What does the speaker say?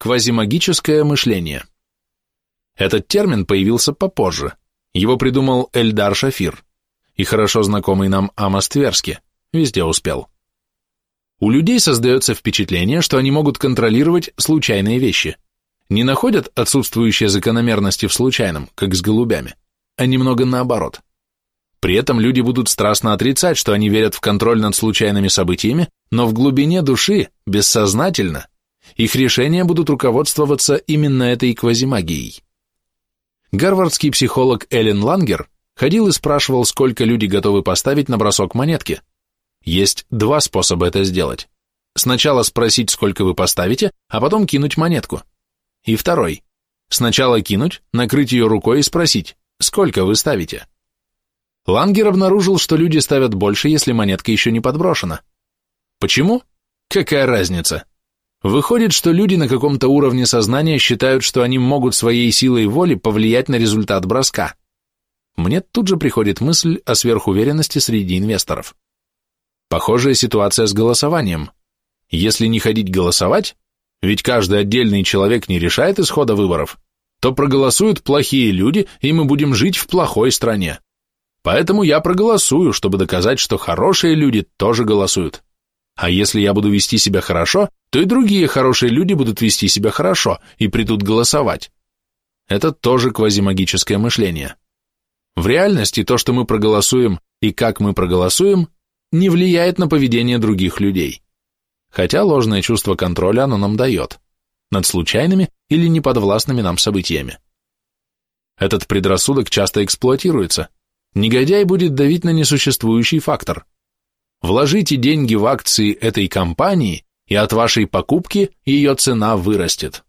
Квазимагическое мышление. Этот термин появился попозже. Его придумал Эльдар Шафир и хорошо знакомый нам Амос Тверски, везде успел. У людей создается впечатление, что они могут контролировать случайные вещи. Не находят отсутствующие закономерности в случайном, как с голубями, а немного наоборот. При этом люди будут страстно отрицать, что они верят в контроль над случайными событиями, но в глубине души, бессознательно, их решения будут руководствоваться именно этой квазимагией. Гарвардский психолог Эллен Лангер ходил и спрашивал, сколько люди готовы поставить на бросок монетки. Есть два способа это сделать. Сначала спросить, сколько вы поставите, а потом кинуть монетку. И второй. Сначала кинуть, накрыть ее рукой и спросить, сколько вы ставите. Лангер обнаружил, что люди ставят больше, если монетка еще не подброшена. Почему? Какая разница? Выходит, что люди на каком-то уровне сознания считают, что они могут своей силой воли повлиять на результат броска. Мне тут же приходит мысль о сверхуверенности среди инвесторов. Похожая ситуация с голосованием. Если не ходить голосовать, ведь каждый отдельный человек не решает исхода выборов, то проголосуют плохие люди, и мы будем жить в плохой стране. Поэтому я проголосую, чтобы доказать, что хорошие люди тоже голосуют. А если я буду вести себя хорошо, то и другие хорошие люди будут вести себя хорошо и придут голосовать. Это тоже квазимагическое мышление. В реальности то, что мы проголосуем и как мы проголосуем, не влияет на поведение других людей. Хотя ложное чувство контроля оно нам дает над случайными или неподвластными нам событиями. Этот предрассудок часто эксплуатируется. Негодяй будет давить на несуществующий фактор – Вложите деньги в акции этой компании, и от вашей покупки ее цена вырастет.